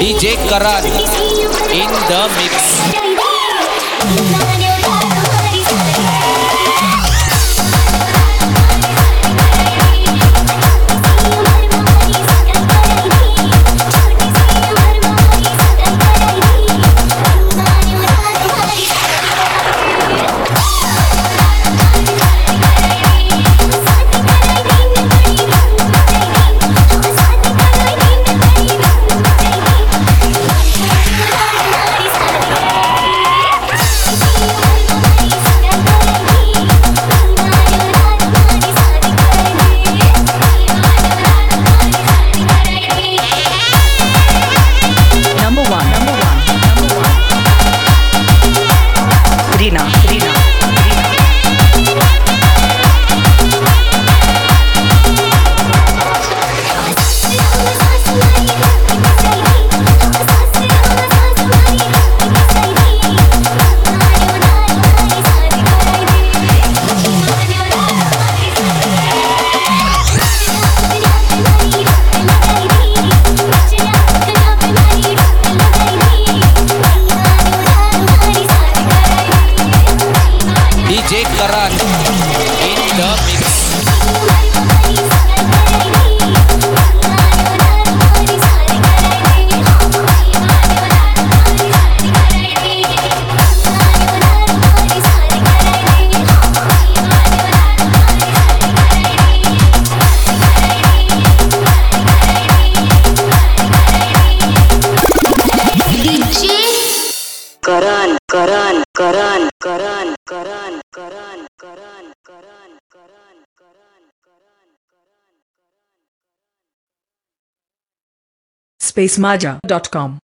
DJ Karan in the mix. Latina. DJ Karan in the mix. Karan Karan Karan Karan spacemaja.com